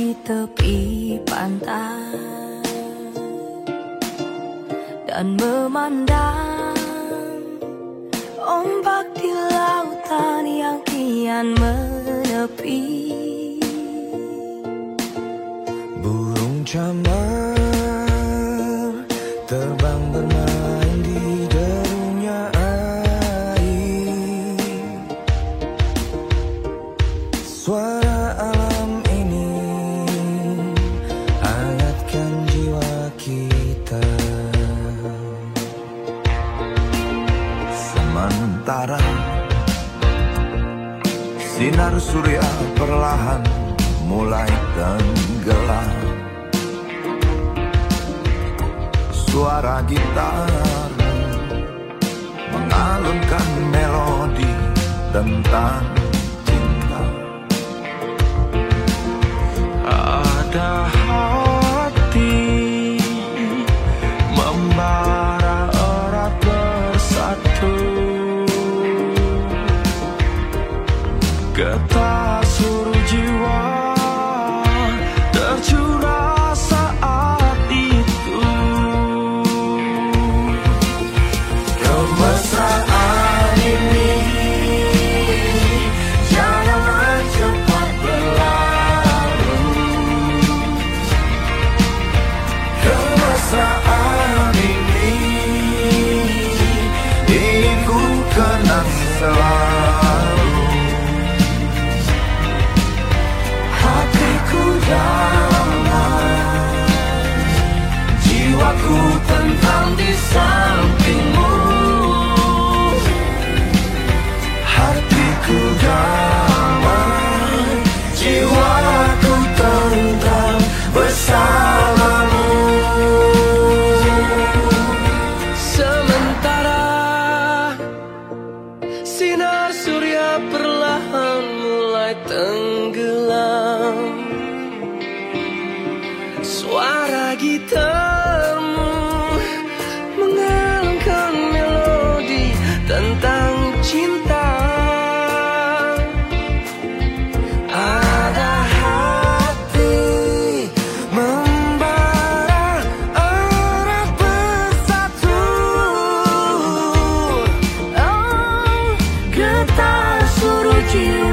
di tepi pantai dan memandang ombak di lautan yang kian menepi. Burung camar sinar surya perlahan mulai tenggelam. Suara gitar mengalunkan melodi tentang cinta. Ada hati Tá Cantar soro de uau. Sampingmu. Hatiku damai Jiwaku tentang bersamamu. Sementara sinar surya perlahan mulai tenggelam. Suara gitarmu you.